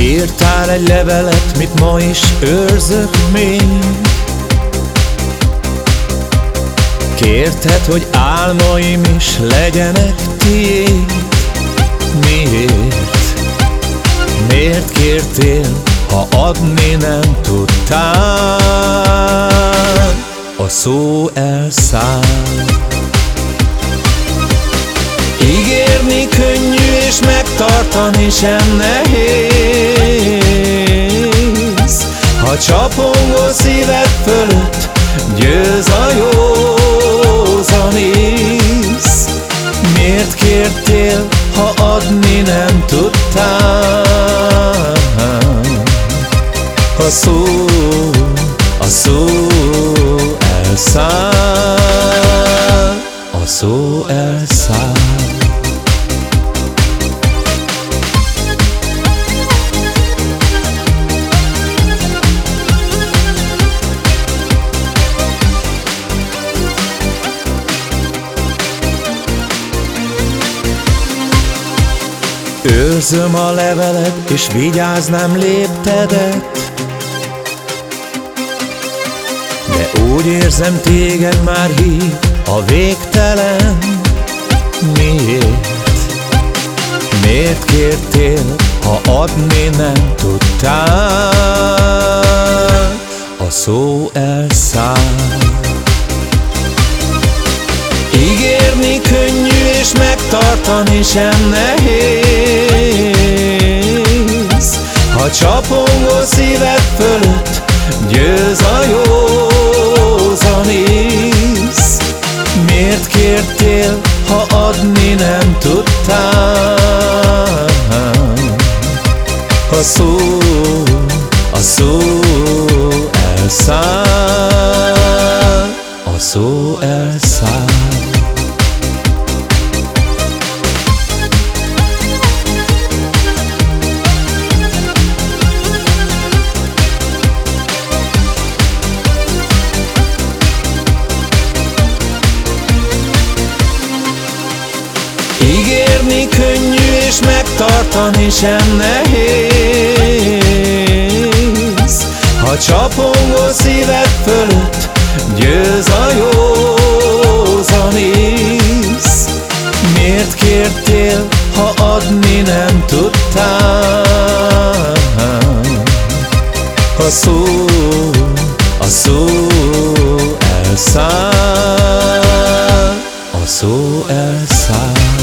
Írtál egy levelet, mit ma is őrzök még Kérted, hogy álmaim is legyenek tiéd Miért? Miért kértél, ha adni nem tudtál? A szó elszáll Ígérni könnyű és megtartani sem nehéz csapongó szíved fölött győz a józanész Miért kértél, ha adni nem tudtál? A szó, a szó elszáll A szó elszáll Őrzöm a leveled, és vigyáznám léptedet De úgy érzem, téged már hív a végtelen Miért? Miért kértél, ha adni nem tudtál? A szó elszáll Ígérni könnyű és megtartani sem nehéz Ha csapongó szíved fölött győz a józanész Miért kértél, ha adni nem tudtál? A szó, a szó elszáll A szó elszáll Ígérni könnyű és megtartani sem nehéz. Ha csapongó szíved fölött győz a józanész Miért kértél, ha adni nem tudtál? A szó, a szó elszáll A szó elszáll